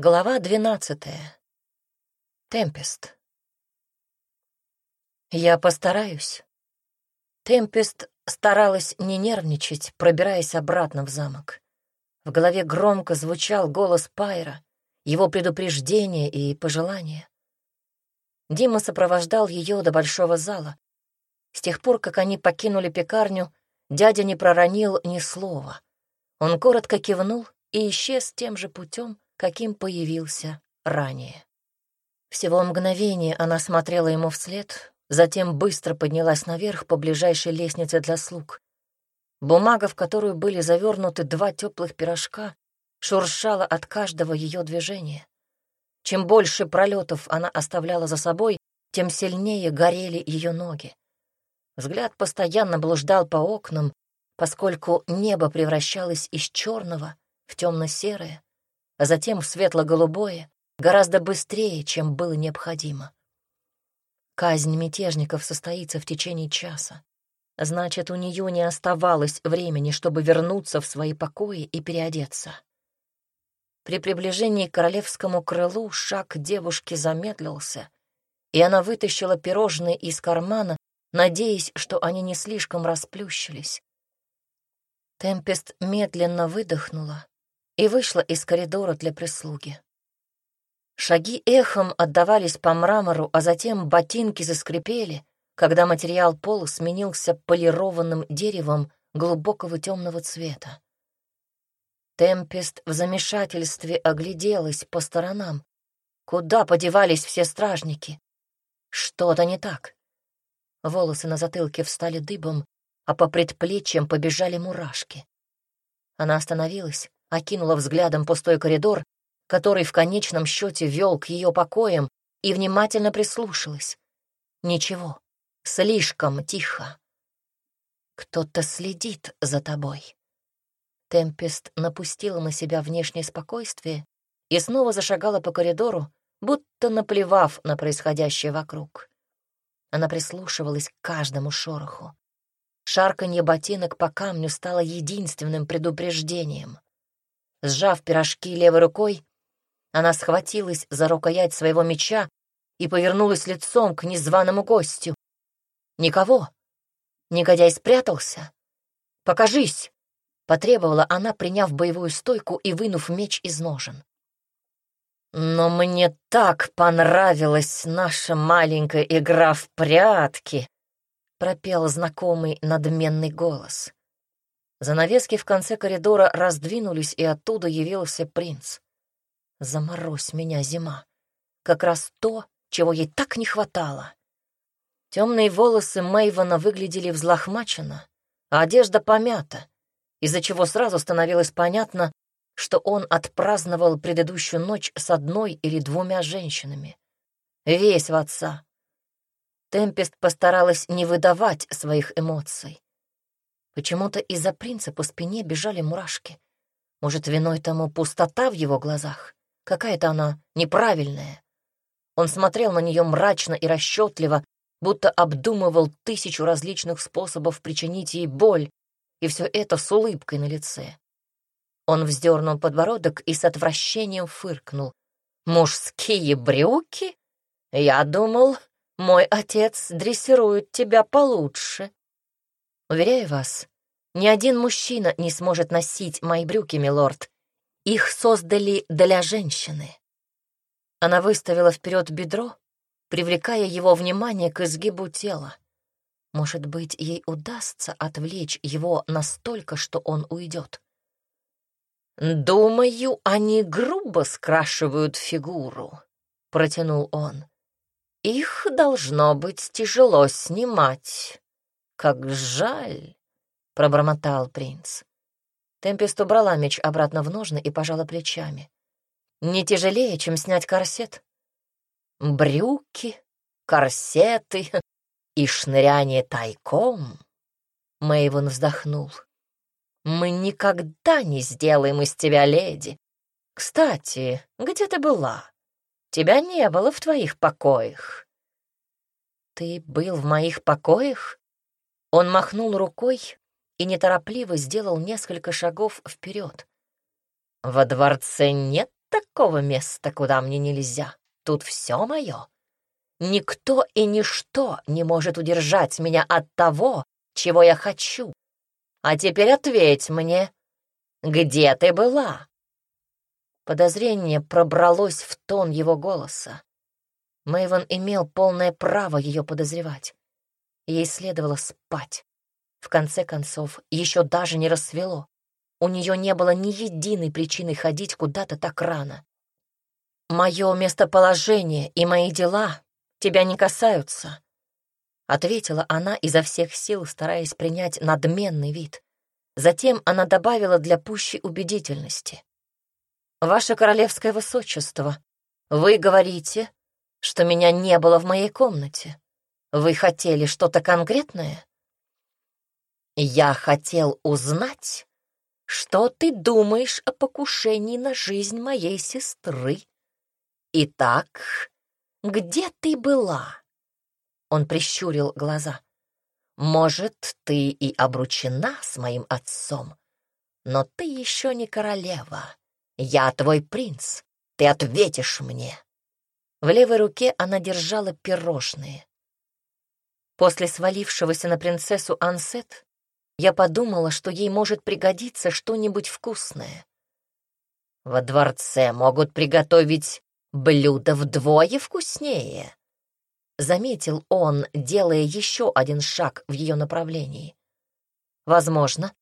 Глава двенадцатая. Темпест. Я постараюсь. Темпест старалась не нервничать, пробираясь обратно в замок. В голове громко звучал голос Пайра, его предупреждение и пожелания. Дима сопровождал ее до большого зала. С тех пор, как они покинули пекарню, дядя не проронил ни слова. Он коротко кивнул и исчез тем же путем, каким появился ранее. Всего мгновение она смотрела ему вслед, затем быстро поднялась наверх по ближайшей лестнице для слуг. Бумага, в которую были завернуты два теплых пирожка, шуршала от каждого ее движения. Чем больше пролетов она оставляла за собой, тем сильнее горели ее ноги. Взгляд постоянно блуждал по окнам, поскольку небо превращалось из черного в темно-серое, а затем в светло-голубое, гораздо быстрее, чем было необходимо. Казнь мятежников состоится в течение часа. Значит, у нее не оставалось времени, чтобы вернуться в свои покои и переодеться. При приближении к королевскому крылу шаг девушки замедлился, и она вытащила пирожные из кармана, надеясь, что они не слишком расплющились. Темпест медленно выдохнула и вышла из коридора для прислуги. Шаги эхом отдавались по мрамору, а затем ботинки заскрипели, когда материал пола сменился полированным деревом глубокого темного цвета. Темпест в замешательстве огляделась по сторонам. Куда подевались все стражники? Что-то не так. Волосы на затылке встали дыбом, а по предплечьям побежали мурашки. Она остановилась, окинула взглядом пустой коридор, который в конечном счете вел к ее покоям, и внимательно прислушалась. Ничего, слишком тихо. Кто-то следит за тобой. Темпест напустила на себя внешнее спокойствие и снова зашагала по коридору, будто наплевав на происходящее вокруг. Она прислушивалась к каждому шороху. Шарканье ботинок по камню стало единственным предупреждением. Сжав пирожки левой рукой, она схватилась за рукоять своего меча и повернулась лицом к незваному гостю. Никого. Негодяй спрятался. «Покажись!» — потребовала она, приняв боевую стойку и вынув меч из ножен. «Но мне так понравилась наша маленькая игра в прятки!» — пропел знакомый надменный голос. Занавески в конце коридора раздвинулись, и оттуда явился принц. Заморозь меня, зима. Как раз то, чего ей так не хватало. Темные волосы Мэйвана выглядели взлохмаченно, а одежда помята, из-за чего сразу становилось понятно, что он отпраздновал предыдущую ночь с одной или двумя женщинами. Весь в отца. Темпест постаралась не выдавать своих эмоций. Почему-то из-за принца по спине бежали мурашки. Может, виной тому пустота в его глазах? Какая-то она неправильная. Он смотрел на нее мрачно и расчетливо, будто обдумывал тысячу различных способов причинить ей боль, и все это с улыбкой на лице. Он вздернул подбородок и с отвращением фыркнул. «Мужские брюки? Я думал, мой отец дрессирует тебя получше». Уверяю вас, ни один мужчина не сможет носить мои брюки, милорд. Их создали для женщины. Она выставила вперед бедро, привлекая его внимание к изгибу тела. Может быть, ей удастся отвлечь его настолько, что он уйдет. «Думаю, они грубо скрашивают фигуру», — протянул он. «Их должно быть тяжело снимать. «Как жаль!» — пробормотал принц. Темпест убрала меч обратно в ножны и пожала плечами. «Не тяжелее, чем снять корсет. Брюки, корсеты и шныряние тайком». Мэйвен вздохнул. «Мы никогда не сделаем из тебя леди. Кстати, где ты была? Тебя не было в твоих покоях». «Ты был в моих покоях?» Он махнул рукой и неторопливо сделал несколько шагов вперед. «Во дворце нет такого места, куда мне нельзя. Тут все мое. Никто и ничто не может удержать меня от того, чего я хочу. А теперь ответь мне, где ты была?» Подозрение пробралось в тон его голоса. Мэйвен имел полное право ее подозревать. Ей следовало спать. В конце концов, еще даже не рассвело. У нее не было ни единой причины ходить куда-то так рано. «Мое местоположение и мои дела тебя не касаются», — ответила она изо всех сил, стараясь принять надменный вид. Затем она добавила для пущей убедительности. «Ваше королевское высочество, вы говорите, что меня не было в моей комнате. Вы хотели что-то конкретное?» «Я хотел узнать, что ты думаешь о покушении на жизнь моей сестры. Итак, где ты была?» Он прищурил глаза. «Может, ты и обручена с моим отцом, но ты еще не королева. Я твой принц, ты ответишь мне». В левой руке она держала пирожные. После свалившегося на принцессу Ансет я подумала, что ей может пригодиться что-нибудь вкусное. Во дворце могут приготовить блюдо вдвое вкуснее, заметил он, делая еще один шаг в ее направлении. Возможно,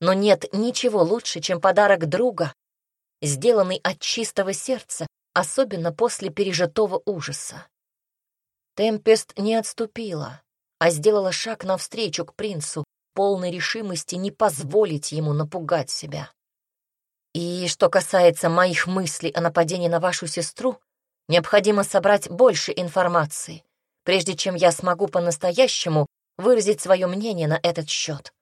но нет ничего лучше, чем подарок друга, сделанный от чистого сердца, особенно после пережитого ужаса. Темпест не отступила, а сделала шаг навстречу к принцу, полной решимости не позволить ему напугать себя. И что касается моих мыслей о нападении на вашу сестру, необходимо собрать больше информации, прежде чем я смогу по-настоящему выразить свое мнение на этот счет.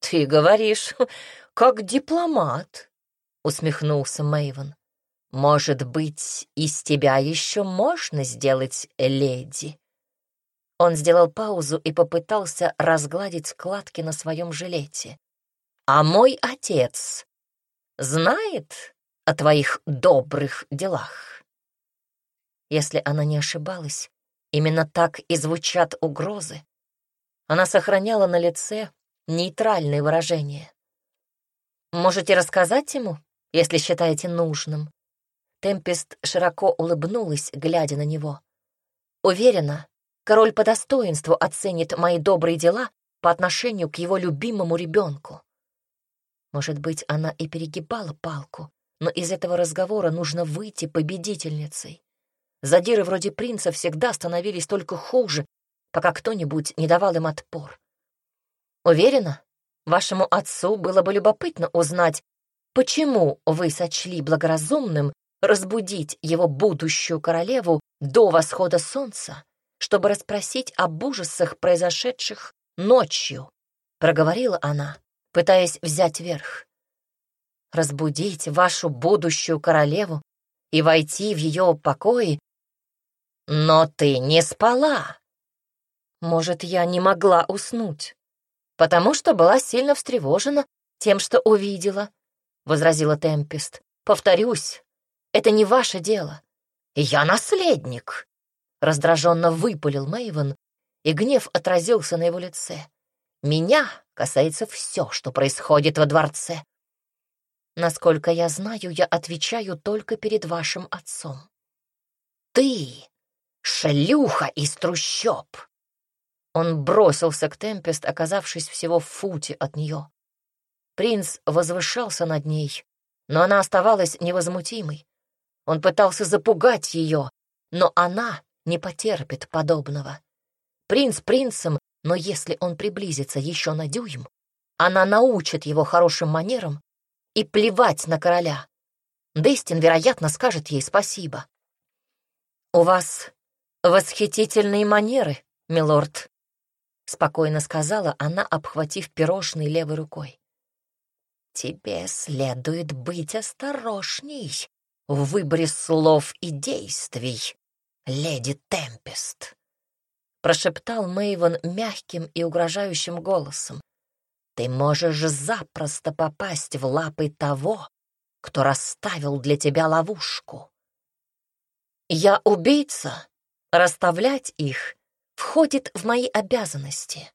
«Ты говоришь, как дипломат», — усмехнулся Мэйвен. «Может быть, из тебя еще можно сделать леди?» Он сделал паузу и попытался разгладить складки на своем жилете. «А мой отец знает о твоих добрых делах?» Если она не ошибалась, именно так и звучат угрозы. Она сохраняла на лице нейтральное выражение. «Можете рассказать ему, если считаете нужным?» Темпест широко улыбнулась, глядя на него. «Уверена, Король по достоинству оценит мои добрые дела по отношению к его любимому ребенку. Может быть, она и перегибала палку, но из этого разговора нужно выйти победительницей. Задиры вроде принца всегда становились только хуже, пока кто-нибудь не давал им отпор. Уверена, вашему отцу было бы любопытно узнать, почему вы сочли благоразумным разбудить его будущую королеву до восхода солнца чтобы расспросить об ужасах, произошедших ночью, проговорила она, пытаясь взять верх. Разбудить вашу будущую королеву и войти в ее покои? Но ты не спала. Может, я не могла уснуть, потому что была сильно встревожена тем, что увидела, — возразила Темпест. Повторюсь, это не ваше дело. Я наследник, Раздраженно выпалил Мэйвен, и гнев отразился на его лице. «Меня касается все, что происходит во дворце. Насколько я знаю, я отвечаю только перед вашим отцом. Ты — шлюха из трущоб!» Он бросился к Темпест, оказавшись всего в футе от нее. Принц возвышался над ней, но она оставалась невозмутимой. Он пытался запугать ее, но она не потерпит подобного. Принц принцем, но если он приблизится еще на дюйм, она научит его хорошим манерам и плевать на короля. Дестин, вероятно, скажет ей спасибо. «У вас восхитительные манеры, милорд», — спокойно сказала она, обхватив пирожный левой рукой. «Тебе следует быть осторожней в выборе слов и действий», леди Темпест», — прошептал Мэйвен мягким и угрожающим голосом. «Ты можешь запросто попасть в лапы того, кто расставил для тебя ловушку. Я убийца. Расставлять их входит в мои обязанности.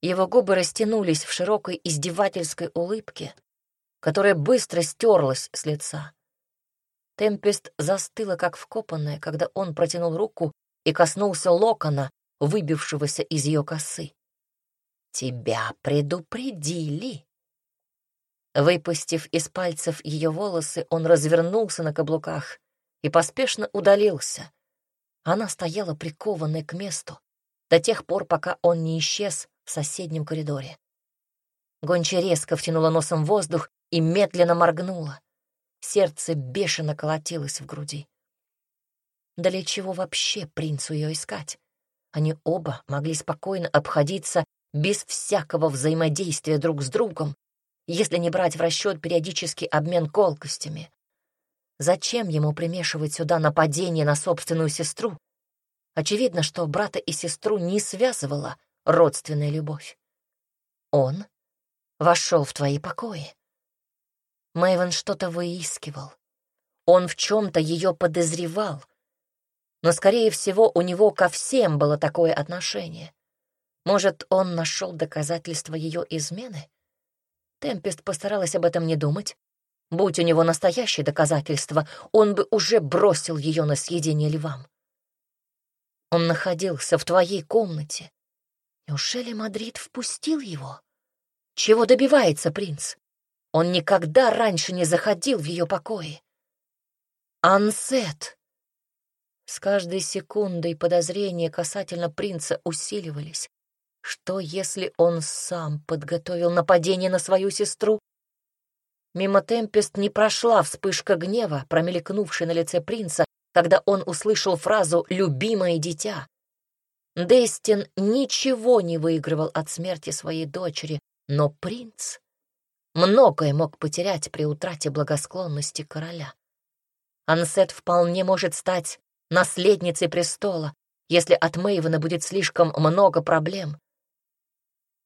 Его губы растянулись в широкой издевательской улыбке, которая быстро стерлась с лица. Темпест застыла, как вкопанная, когда он протянул руку и коснулся локона, выбившегося из ее косы. «Тебя предупредили!» Выпустив из пальцев ее волосы, он развернулся на каблуках и поспешно удалился. Она стояла прикованной к месту до тех пор, пока он не исчез в соседнем коридоре. Гонча резко втянула носом воздух и медленно моргнула. Сердце бешено колотилось в груди. Да для чего вообще принцу ее искать? Они оба могли спокойно обходиться без всякого взаимодействия друг с другом, если не брать в расчет периодический обмен колкостями. Зачем ему примешивать сюда нападение на собственную сестру? Очевидно, что брата и сестру не связывала родственная любовь. Он вошел в твои покои. Мэйвен что-то выискивал. Он в чем-то ее подозревал. Но, скорее всего, у него ко всем было такое отношение. Может, он нашел доказательства ее измены? Темпест постаралась об этом не думать. Будь у него настоящие доказательства, он бы уже бросил ее на съедение львам. Он находился в твоей комнате. Неужели Мадрид впустил его? Чего добивается принц? Он никогда раньше не заходил в ее покои. Ансет. С каждой секундой подозрения касательно принца усиливались. Что, если он сам подготовил нападение на свою сестру? Мимо Темпест не прошла вспышка гнева, промелькнувшая на лице принца, когда он услышал фразу «любимое дитя». Дестин ничего не выигрывал от смерти своей дочери, но принц многое мог потерять при утрате благосклонности короля. Ансет вполне может стать наследницей престола, если от Мэйвена будет слишком много проблем.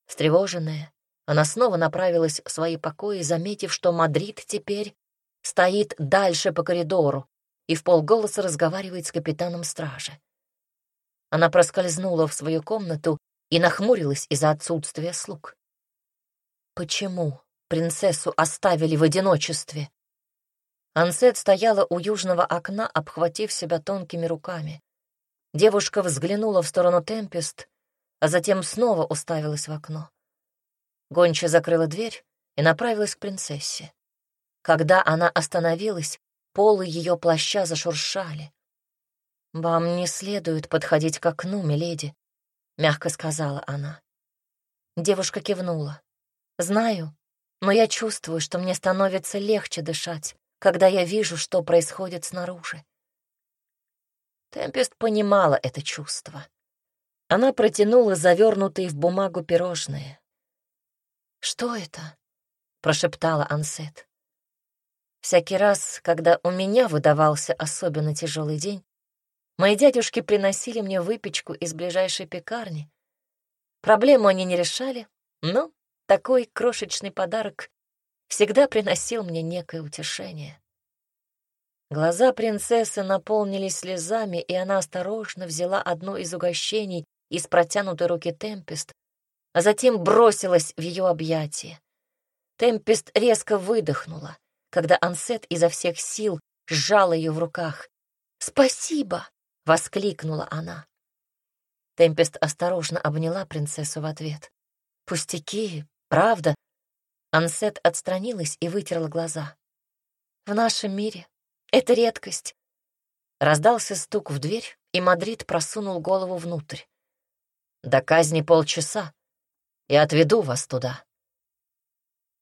Встревоженная, она снова направилась в свои покои, заметив, что Мадрид теперь стоит дальше по коридору и в полголоса разговаривает с капитаном стражи. Она проскользнула в свою комнату и нахмурилась из-за отсутствия слуг. Почему принцессу оставили в одиночестве? Ансет стояла у южного окна, обхватив себя тонкими руками. Девушка взглянула в сторону Темпест а затем снова уставилась в окно. Гонча закрыла дверь и направилась к принцессе. Когда она остановилась, полы ее плаща зашуршали. «Вам не следует подходить к окну, миледи», — мягко сказала она. Девушка кивнула. «Знаю, но я чувствую, что мне становится легче дышать, когда я вижу, что происходит снаружи». Темпест понимала это чувство. Она протянула завернутые в бумагу пирожные. «Что это?» — прошептала Ансет. Всякий раз, когда у меня выдавался особенно тяжелый день, мои дядюшки приносили мне выпечку из ближайшей пекарни. Проблему они не решали, но такой крошечный подарок всегда приносил мне некое утешение. Глаза принцессы наполнились слезами, и она осторожно взяла одно из угощений из протянутой руки Темпест, а затем бросилась в ее объятия. Темпест резко выдохнула, когда Ансет изо всех сил сжала ее в руках. «Спасибо!» — воскликнула она. Темпест осторожно обняла принцессу в ответ. «Пустяки, правда?» Ансет отстранилась и вытерла глаза. «В нашем мире это редкость». Раздался стук в дверь, и Мадрид просунул голову внутрь. До казни полчаса. Я отведу вас туда.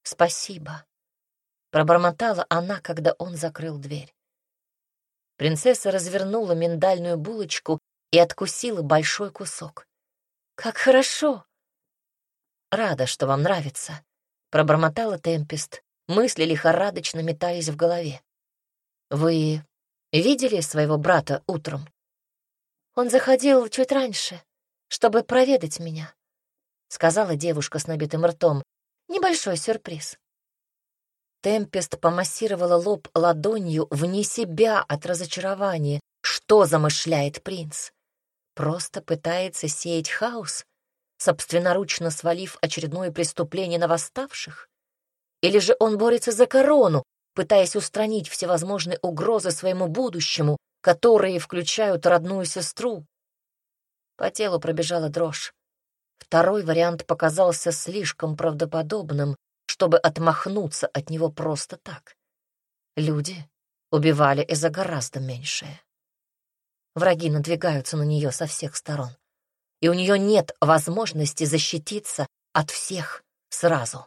Спасибо. Пробормотала она, когда он закрыл дверь. Принцесса развернула миндальную булочку и откусила большой кусок. «Как хорошо!» «Рада, что вам нравится», — пробормотала Темпест. Мысли лихорадочно метались в голове. «Вы видели своего брата утром?» «Он заходил чуть раньше чтобы проведать меня», — сказала девушка с набитым ртом. «Небольшой сюрприз». Темпест помассировала лоб ладонью вне себя от разочарования. Что замышляет принц? Просто пытается сеять хаос, собственноручно свалив очередное преступление на восставших? Или же он борется за корону, пытаясь устранить всевозможные угрозы своему будущему, которые включают родную сестру? По телу пробежала дрожь. Второй вариант показался слишком правдоподобным, чтобы отмахнуться от него просто так. Люди убивали и за гораздо меньшее. Враги надвигаются на нее со всех сторон, и у нее нет возможности защититься от всех сразу.